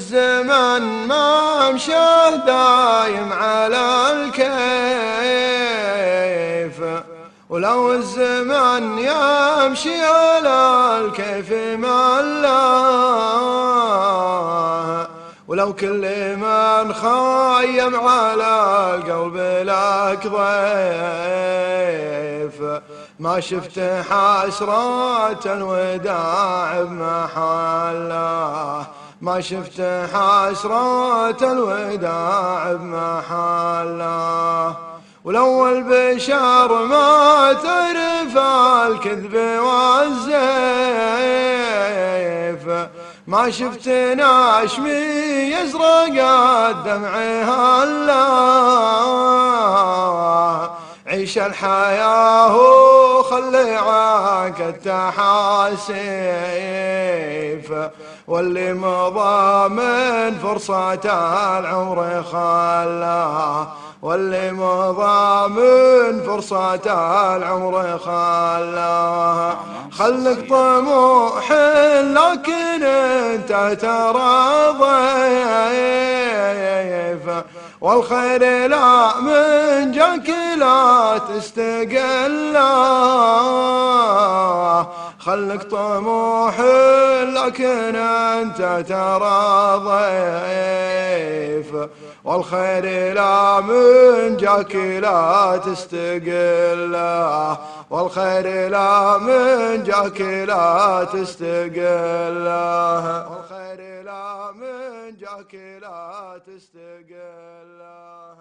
الزمن ما مشاه دايم على الكيف ولو الزمن يمشي على الكيف ما الله. ولو كل من خايم على القلب لك ضيف. ما شفت حسرة الوداع بمحله ما شفت حسرة الوداع بمحله ولو البشر ما تعرف الكذب والزيف. ما شفت ناشمي يزرق الدمع هلا. عيش الحياة وخلي عنك التحاسيف واللي مضى من فرصة العمر خلاه واللي مضى من فرصة العمر خلاه خلك طموح لكن أنت ترى ضيف والخير لا من جاك لا تستقله خلك طموح لكن أنت ترى ضيف. والخير لا من جاك لا تستقله والخير لا من جاك لا تستقله والخير لا من جاك لا تستقله